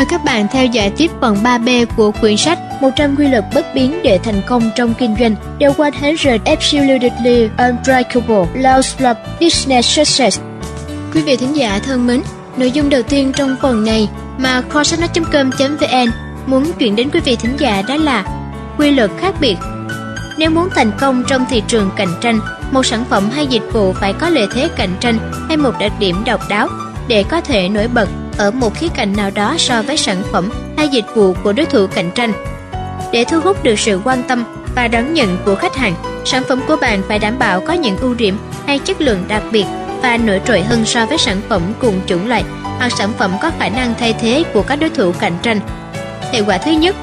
Mời các bạn theo dõi tiếp phần 3B của quyển sách 100 quy luật bất biến để thành công trong kinh doanh The 100 Absolutely Unbreakable Laws of Business Success. Quý vị thính giả thân mến, nội dung đầu tiên trong phần này mà kho sách nói.com.vn muốn chuyển đến quý vị thính giả đó là quy luật khác biệt. Nếu muốn thành công trong thị trường cạnh tranh, một sản phẩm hay dịch vụ phải có lợi thế cạnh tranh hay một đặc điểm độc đáo để có thể nổi bật ở một khía cạnh nào đó so với sản phẩm hay dịch vụ của đối thủ cạnh tranh. Để thu hút được sự quan tâm và đón nhận của khách hàng, sản phẩm của bạn phải đảm bảo có những ưu điểm hay chất lượng đặc biệt và nổi trội hơn so với sản phẩm cùng chủng loại hoặc sản phẩm có khả năng thay thế của các đối thủ cạnh tranh. Hệ quả thứ nhất,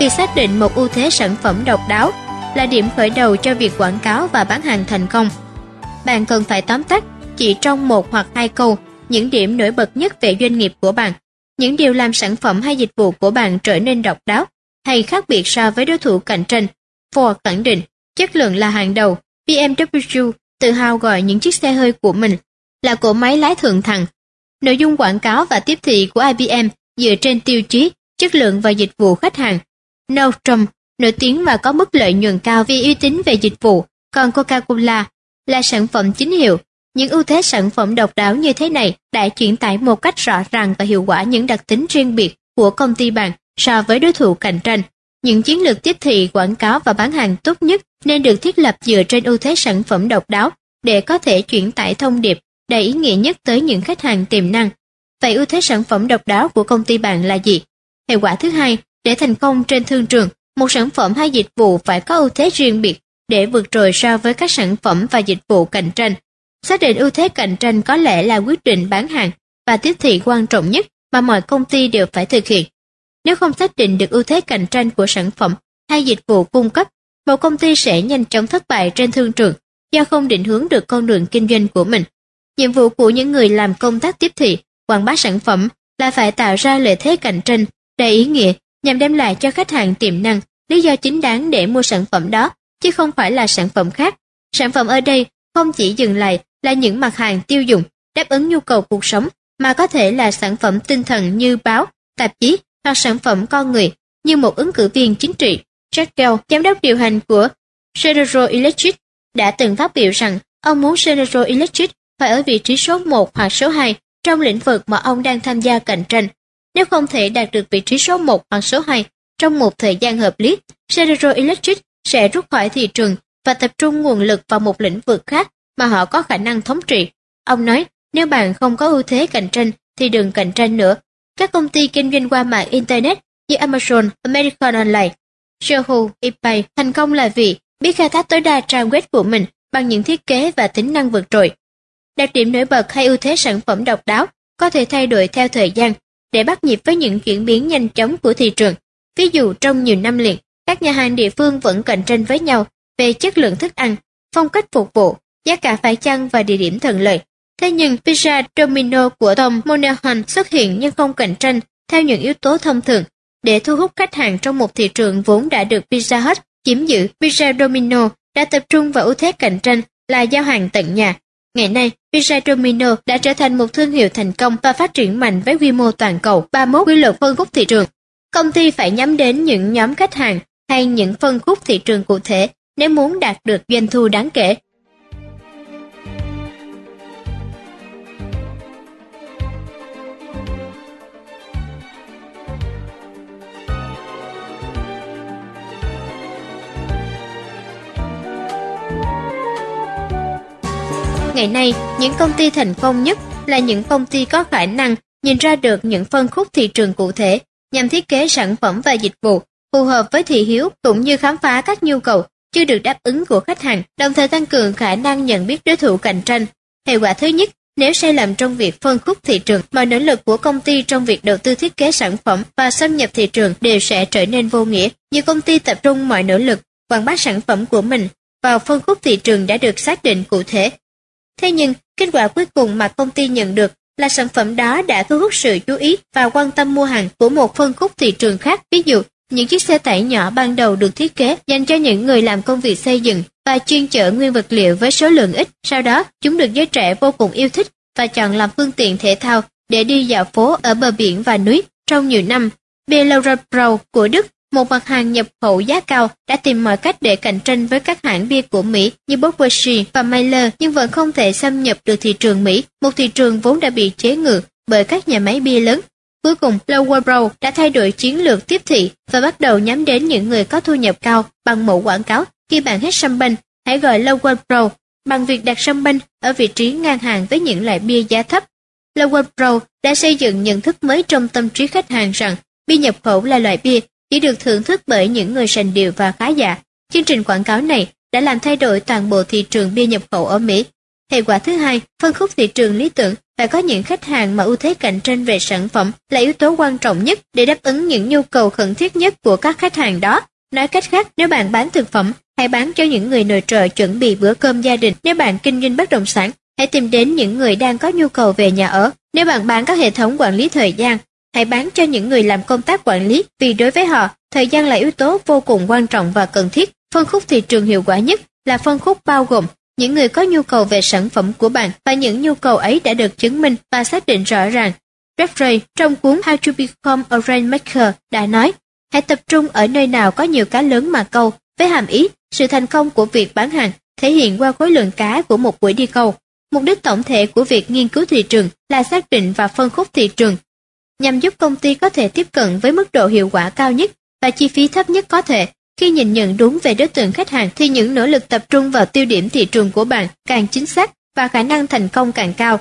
việc xác định một ưu thế sản phẩm độc đáo là điểm khởi đầu cho việc quảng cáo và bán hàng thành công. Bạn cần phải tóm tắt chỉ trong một hoặc hai câu những điểm nổi bật nhất về doanh nghiệp của bạn, những điều làm sản phẩm hay dịch vụ của bạn trở nên độc đáo hay khác biệt so với đối thủ cạnh tranh. Ford khẳng định, chất lượng là hàng đầu. BMW tự hào gọi những chiếc xe hơi của mình là cỗ máy lái thượng thặng. Nội dung quảng cáo và tiếp thị của IBM dựa trên tiêu chí chất lượng và dịch vụ khách hàng. Nordstrom nổi tiếng và có mức lợi nhuận cao vì uy tín về dịch vụ, còn Coca-Cola là sản phẩm chính hiệu những ưu thế sản phẩm độc đáo như thế này đã chuyển tải một cách rõ ràng và hiệu quả những đặc tính riêng biệt của công ty bạn so với đối thủ cạnh tranh. Những chiến lược tiếp thị, quảng cáo và bán hàng tốt nhất nên được thiết lập dựa trên ưu thế sản phẩm độc đáo để có thể chuyển tải thông điệp đầy ý nghĩa nhất tới những khách hàng tiềm năng. Vậy ưu thế sản phẩm độc đáo của công ty bạn là gì? Hệ quả thứ hai, để thành công trên thương trường, một sản phẩm hay dịch vụ phải có ưu thế riêng biệt để vượt trội so với các sản phẩm và dịch vụ cạnh tranh. Xác định ưu thế cạnh tranh có lẽ là quyết định bán hàng và tiếp thị quan trọng nhất mà mọi công ty đều phải thực hiện. Nếu không xác định được ưu thế cạnh tranh của sản phẩm hay dịch vụ cung cấp, một công ty sẽ nhanh chóng thất bại trên thương trường do không định hướng được con đường kinh doanh của mình. Nhiệm vụ của những người làm công tác tiếp thị, quảng bá sản phẩm là phải tạo ra lợi thế cạnh tranh đầy ý nghĩa nhằm đem lại cho khách hàng tiềm năng lý do chính đáng để mua sản phẩm đó, chứ không phải là sản phẩm khác. Sản phẩm ở đây không chỉ dừng lại là những mặt hàng tiêu dùng đáp ứng nhu cầu cuộc sống mà có thể là sản phẩm tinh thần như báo, tạp chí hoặc sản phẩm con người như một ứng cử viên chính trị. Jack Gell, giám đốc điều hành của General Electric, đã từng phát biểu rằng ông muốn General Electric phải ở vị trí số 1 hoặc số 2 trong lĩnh vực mà ông đang tham gia cạnh tranh. Nếu không thể đạt được vị trí số 1 hoặc số 2 trong một thời gian hợp lý, General Electric sẽ rút khỏi thị trường và tập trung nguồn lực vào một lĩnh vực khác mà họ có khả năng thống trị. Ông nói, nếu bạn không có ưu thế cạnh tranh thì đừng cạnh tranh nữa. Các công ty kinh doanh qua mạng Internet như Amazon, American Online, Yahoo, eBay thành công là vì biết khai thác tối đa trang web của mình bằng những thiết kế và tính năng vượt trội. Đặc điểm nổi bật hay ưu thế sản phẩm độc đáo có thể thay đổi theo thời gian để bắt nhịp với những chuyển biến nhanh chóng của thị trường. Ví dụ trong nhiều năm liền, các nhà hàng địa phương vẫn cạnh tranh với nhau về chất lượng thức ăn, phong cách phục vụ giá cả phải chăng và địa điểm thuận lợi. Thế nhưng pizza Domino của Tom Monahan xuất hiện nhưng không cạnh tranh theo những yếu tố thông thường. Để thu hút khách hàng trong một thị trường vốn đã được Pizza Hut chiếm giữ, Pizza Domino đã tập trung vào ưu thế cạnh tranh là giao hàng tận nhà. Ngày nay, Pizza Domino đã trở thành một thương hiệu thành công và phát triển mạnh với quy mô toàn cầu 31 quy luật phân khúc thị trường. Công ty phải nhắm đến những nhóm khách hàng hay những phân khúc thị trường cụ thể nếu muốn đạt được doanh thu đáng kể. Ngày nay, những công ty thành công nhất là những công ty có khả năng nhìn ra được những phân khúc thị trường cụ thể nhằm thiết kế sản phẩm và dịch vụ phù hợp với thị hiếu cũng như khám phá các nhu cầu chưa được đáp ứng của khách hàng, đồng thời tăng cường khả năng nhận biết đối thủ cạnh tranh. Hệ quả thứ nhất, nếu sai lầm trong việc phân khúc thị trường, mọi nỗ lực của công ty trong việc đầu tư thiết kế sản phẩm và xâm nhập thị trường đều sẽ trở nên vô nghĩa. Nhiều công ty tập trung mọi nỗ lực quảng bá sản phẩm của mình vào phân khúc thị trường đã được xác định cụ thể Thế nhưng, kết quả cuối cùng mà công ty nhận được là sản phẩm đó đã thu hút sự chú ý và quan tâm mua hàng của một phân khúc thị trường khác. Ví dụ, những chiếc xe tải nhỏ ban đầu được thiết kế dành cho những người làm công việc xây dựng và chuyên chở nguyên vật liệu với số lượng ít. Sau đó, chúng được giới trẻ vô cùng yêu thích và chọn làm phương tiện thể thao để đi dạo phố ở bờ biển và núi. trong nhiều năm. Belorabro của Đức, một mặt hàng nhập khẩu giá cao, đã tìm mọi cách để cạnh tranh với các hãng bia của Mỹ như Budweiser và Miller nhưng vẫn không thể xâm nhập được thị trường Mỹ, một thị trường vốn đã bị chế ngự bởi các nhà máy bia lớn. Cuối cùng, Lower Brow đã thay đổi chiến lược tiếp thị và bắt đầu nhắm đến những người có thu nhập cao bằng mẫu quảng cáo. Khi bạn hết champagne, hãy gọi Lower Brow bằng việc đặt champagne ở vị trí ngang hàng với những loại bia giá thấp. Lower Brow đã xây dựng nhận thức mới trong tâm trí khách hàng rằng bia nhập khẩu là loại bia chỉ được thưởng thức bởi những người sành điệu và khá giả. Chương trình quảng cáo này đã làm thay đổi toàn bộ thị trường bia nhập khẩu ở Mỹ. Hệ quả thứ hai, phân khúc thị trường lý tưởng phải có những khách hàng mà ưu thế cạnh tranh về sản phẩm là yếu tố quan trọng nhất để đáp ứng những nhu cầu khẩn thiết nhất của các khách hàng đó. Nói cách khác, nếu bạn bán thực phẩm, hãy bán cho những người nội trợ chuẩn bị bữa cơm gia đình. Nếu bạn kinh doanh bất động sản, hãy tìm đến những người đang có nhu cầu về nhà ở. Nếu bạn bán các hệ thống quản lý thời gian, hãy bán cho những người làm công tác quản lý vì đối với họ, thời gian là yếu tố vô cùng quan trọng và cần thiết. Phân khúc thị trường hiệu quả nhất là phân khúc bao gồm những người có nhu cầu về sản phẩm của bạn và những nhu cầu ấy đã được chứng minh và xác định rõ ràng. Jeffrey trong cuốn How to Become a Rainmaker đã nói, hãy tập trung ở nơi nào có nhiều cá lớn mà câu, với hàm ý sự thành công của việc bán hàng thể hiện qua khối lượng cá của một buổi đi câu. Mục đích tổng thể của việc nghiên cứu thị trường là xác định và phân khúc thị trường, nhằm giúp công ty có thể tiếp cận với mức độ hiệu quả cao nhất và chi phí thấp nhất có thể khi nhìn nhận đúng về đối tượng khách hàng thì những nỗ lực tập trung vào tiêu điểm thị trường của bạn càng chính xác và khả năng thành công càng cao.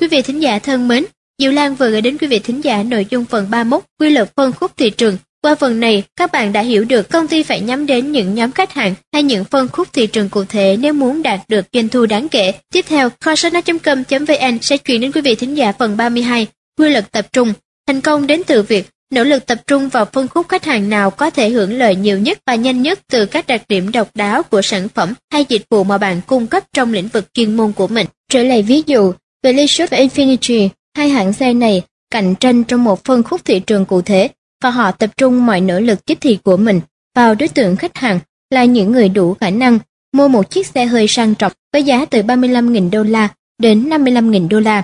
Quý vị thính giả thân mến, Diệu Lan vừa gửi đến quý vị thính giả nội dung phần 31 quy luật phân khúc thị trường. Qua phần này, các bạn đã hiểu được công ty phải nhắm đến những nhóm khách hàng hay những phân khúc thị trường cụ thể nếu muốn đạt được doanh thu đáng kể. Tiếp theo, kho.com.vn sẽ chuyển đến quý vị thính giả phần 32, quy lực tập trung. Thành công đến từ việc Nỗ lực tập trung vào phân khúc khách hàng nào có thể hưởng lợi nhiều nhất và nhanh nhất từ các đặc điểm độc đáo của sản phẩm hay dịch vụ mà bạn cung cấp trong lĩnh vực chuyên môn của mình. Trở lại ví dụ, về Lexus và Infiniti, hai hãng xe này cạnh tranh trong một phân khúc thị trường cụ thể và họ tập trung mọi nỗ lực tiếp thị của mình vào đối tượng khách hàng là những người đủ khả năng mua một chiếc xe hơi sang trọng với giá từ 35.000 đô la đến 55.000 đô la.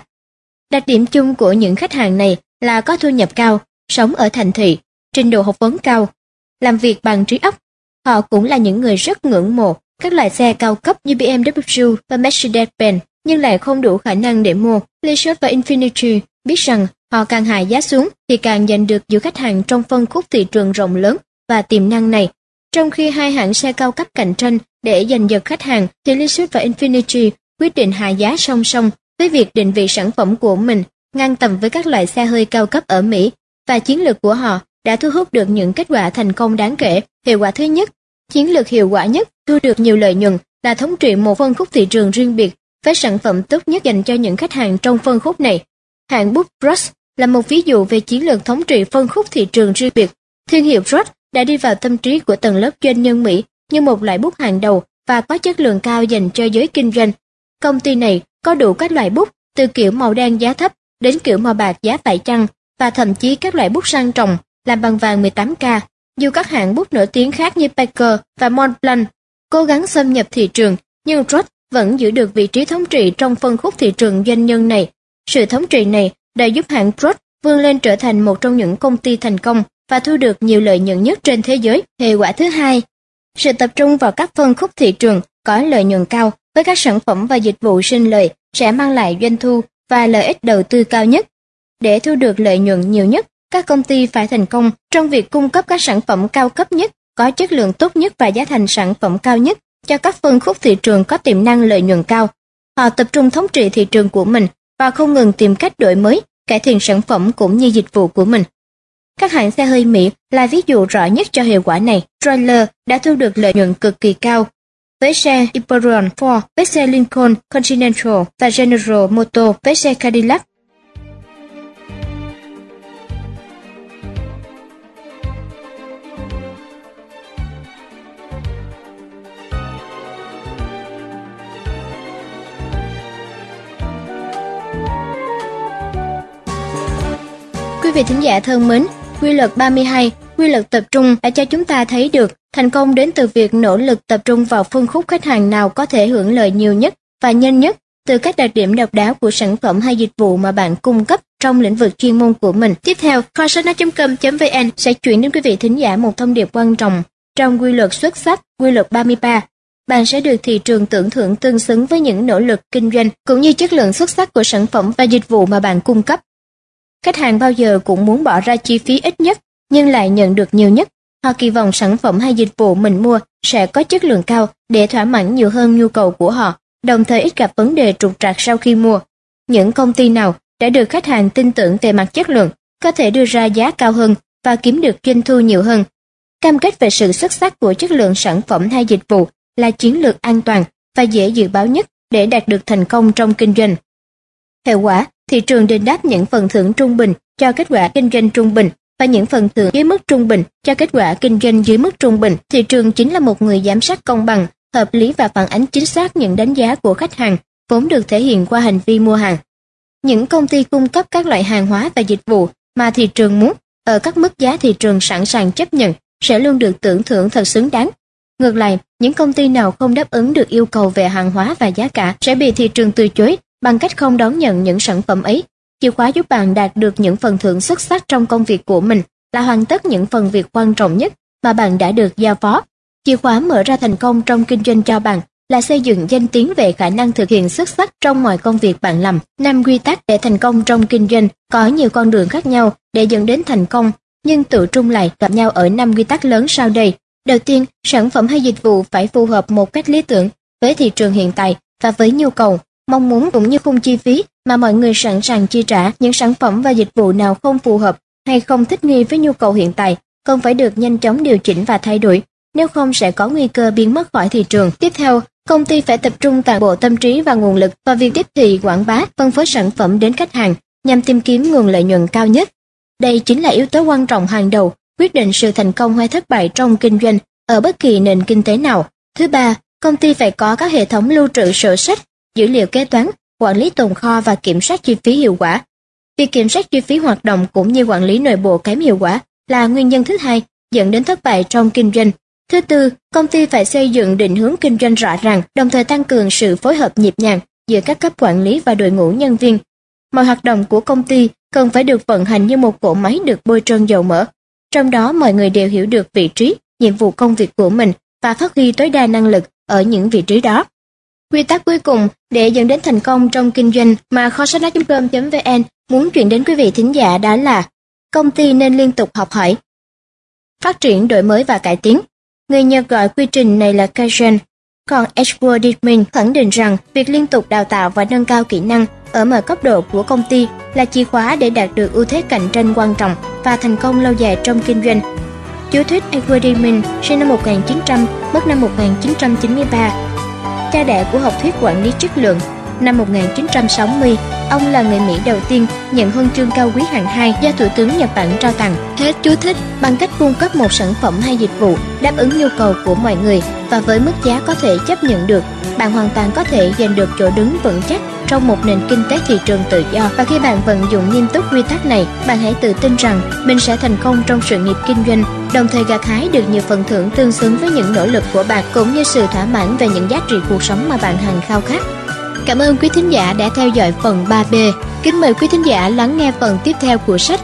Đặc điểm chung của những khách hàng này là có thu nhập cao, sống ở thành thị, trình độ học vấn cao, làm việc bằng trí óc. Họ cũng là những người rất ngưỡng mộ các loại xe cao cấp như BMW và Mercedes-Benz nhưng lại không đủ khả năng để mua. Lexus và Infiniti biết rằng họ càng hạ giá xuống thì càng giành được nhiều khách hàng trong phân khúc thị trường rộng lớn và tiềm năng này. Trong khi hai hãng xe cao cấp cạnh tranh để giành giật khách hàng thì Lexus và Infiniti quyết định hạ giá song song với việc định vị sản phẩm của mình ngang tầm với các loại xe hơi cao cấp ở Mỹ và chiến lược của họ đã thu hút được những kết quả thành công đáng kể. Hiệu quả thứ nhất, chiến lược hiệu quả nhất thu được nhiều lợi nhuận là thống trị một phân khúc thị trường riêng biệt với sản phẩm tốt nhất dành cho những khách hàng trong phân khúc này. Hãng Book Brush là một ví dụ về chiến lược thống trị phân khúc thị trường riêng biệt. Thương hiệu Brush đã đi vào tâm trí của tầng lớp doanh nhân Mỹ như một loại bút hàng đầu và có chất lượng cao dành cho giới kinh doanh. Công ty này có đủ các loại bút từ kiểu màu đen giá thấp đến kiểu màu bạc giá phải chăng và thậm chí các loại bút sang trọng làm bằng vàng 18K. Dù các hãng bút nổi tiếng khác như Parker và Montblanc cố gắng xâm nhập thị trường, nhưng Roth vẫn giữ được vị trí thống trị trong phân khúc thị trường doanh nhân này. Sự thống trị này đã giúp hãng Roth vươn lên trở thành một trong những công ty thành công và thu được nhiều lợi nhuận nhất trên thế giới. Hệ quả thứ hai, sự tập trung vào các phân khúc thị trường có lợi nhuận cao với các sản phẩm và dịch vụ sinh lời sẽ mang lại doanh thu và lợi ích đầu tư cao nhất. Để thu được lợi nhuận nhiều nhất, các công ty phải thành công trong việc cung cấp các sản phẩm cao cấp nhất, có chất lượng tốt nhất và giá thành sản phẩm cao nhất cho các phân khúc thị trường có tiềm năng lợi nhuận cao. Họ tập trung thống trị thị trường của mình và không ngừng tìm cách đổi mới, cải thiện sản phẩm cũng như dịch vụ của mình. Các hãng xe hơi Mỹ là ví dụ rõ nhất cho hiệu quả này. Chrysler đã thu được lợi nhuận cực kỳ cao. Với xe Imperial Ford, với xe Lincoln, Continental và General Motors với xe Cadillac. Vị thính giả thân mến, quy luật 32, quy luật tập trung đã cho chúng ta thấy được thành công đến từ việc nỗ lực tập trung vào phân khúc khách hàng nào có thể hưởng lợi nhiều nhất và nhanh nhất từ các đặc điểm độc đáo của sản phẩm hay dịch vụ mà bạn cung cấp trong lĩnh vực chuyên môn của mình. Tiếp theo, khoasanh.com.vn sẽ chuyển đến quý vị thính giả một thông điệp quan trọng trong quy luật xuất sắc, quy luật 33 bạn sẽ được thị trường tưởng thưởng tương xứng với những nỗ lực kinh doanh cũng như chất lượng xuất sắc của sản phẩm và dịch vụ mà bạn cung cấp. Khách hàng bao giờ cũng muốn bỏ ra chi phí ít nhất nhưng lại nhận được nhiều nhất. Họ kỳ vọng sản phẩm hay dịch vụ mình mua sẽ có chất lượng cao để thỏa mãn nhiều hơn nhu cầu của họ, đồng thời ít gặp vấn đề trục trặc sau khi mua. Những công ty nào đã được khách hàng tin tưởng về mặt chất lượng có thể đưa ra giá cao hơn và kiếm được doanh thu nhiều hơn. Cam kết về sự xuất sắc của chất lượng sản phẩm hay dịch vụ là chiến lược an toàn và dễ dự báo nhất để đạt được thành công trong kinh doanh. Hiệu quả, thị trường đền đáp những phần thưởng trung bình cho kết quả kinh doanh trung bình và những phần thưởng dưới mức trung bình cho kết quả kinh doanh dưới mức trung bình. Thị trường chính là một người giám sát công bằng, hợp lý và phản ánh chính xác những đánh giá của khách hàng, vốn được thể hiện qua hành vi mua hàng. Những công ty cung cấp các loại hàng hóa và dịch vụ mà thị trường muốn ở các mức giá thị trường sẵn sàng chấp nhận sẽ luôn được tưởng thưởng thật xứng đáng Ngược lại, những công ty nào không đáp ứng được yêu cầu về hàng hóa và giá cả sẽ bị thị trường từ chối bằng cách không đón nhận những sản phẩm ấy. Chìa khóa giúp bạn đạt được những phần thưởng xuất sắc trong công việc của mình là hoàn tất những phần việc quan trọng nhất mà bạn đã được giao phó. Chìa khóa mở ra thành công trong kinh doanh cho bạn là xây dựng danh tiếng về khả năng thực hiện xuất sắc trong mọi công việc bạn làm. Năm quy tắc để thành công trong kinh doanh có nhiều con đường khác nhau để dẫn đến thành công, nhưng tự trung lại gặp nhau ở năm quy tắc lớn sau đây Đầu tiên, sản phẩm hay dịch vụ phải phù hợp một cách lý tưởng với thị trường hiện tại và với nhu cầu, mong muốn cũng như khung chi phí mà mọi người sẵn sàng chi trả. Những sản phẩm và dịch vụ nào không phù hợp hay không thích nghi với nhu cầu hiện tại cần phải được nhanh chóng điều chỉnh và thay đổi, nếu không sẽ có nguy cơ biến mất khỏi thị trường. Tiếp theo, công ty phải tập trung toàn bộ tâm trí và nguồn lực vào việc tiếp thị quảng bá, phân phối sản phẩm đến khách hàng nhằm tìm kiếm nguồn lợi nhuận cao nhất. Đây chính là yếu tố quan trọng hàng đầu quyết định sự thành công hay thất bại trong kinh doanh ở bất kỳ nền kinh tế nào. Thứ ba, công ty phải có các hệ thống lưu trữ sổ sách, dữ liệu kế toán, quản lý tồn kho và kiểm soát chi phí hiệu quả. Việc kiểm soát chi phí hoạt động cũng như quản lý nội bộ kém hiệu quả là nguyên nhân thứ hai dẫn đến thất bại trong kinh doanh. Thứ tư, công ty phải xây dựng định hướng kinh doanh rõ ràng, đồng thời tăng cường sự phối hợp nhịp nhàng giữa các cấp quản lý và đội ngũ nhân viên. Mọi hoạt động của công ty cần phải được vận hành như một cỗ máy được bôi trơn dầu mỡ, trong đó mọi người đều hiểu được vị trí, nhiệm vụ công việc của mình và phát huy tối đa năng lực ở những vị trí đó. Quy tắc cuối cùng để dẫn đến thành công trong kinh doanh mà kho sách nói.com.vn muốn chuyển đến quý vị thính giả đó là công ty nên liên tục học hỏi, phát triển, đổi mới và cải tiến. Người Nhật gọi quy trình này là Kaizen, còn Edward Dittman khẳng định rằng việc liên tục đào tạo và nâng cao kỹ năng ở mọi cấp độ của công ty là chìa khóa để đạt được ưu thế cạnh tranh quan trọng và thành công lâu dài trong kinh doanh. Chú thích Edward Deming sinh năm 1900, mất năm 1993. Cha đẻ của học thuyết quản lý chất lượng. Năm 1960, ông là người Mỹ đầu tiên nhận huân chương cao quý hạng 2 do Thủ tướng Nhật Bản trao tặng. Hết chú thích bằng cách cung cấp một sản phẩm hay dịch vụ đáp ứng nhu cầu của mọi người và với mức giá có thể chấp nhận được, bạn hoàn toàn có thể giành được chỗ đứng vững chắc trong một nền kinh tế thị trường tự do và khi bạn vận dụng nghiêm túc quy tắc này, bạn hãy tự tin rằng mình sẽ thành công trong sự nghiệp kinh doanh, đồng thời gặt hái được nhiều phần thưởng tương xứng với những nỗ lực của bạn cũng như sự thỏa mãn về những giá trị cuộc sống mà bạn hằng khao khát. Cảm ơn quý thính giả đã theo dõi phần 3B. Kính mời quý thính giả lắng nghe phần tiếp theo của sách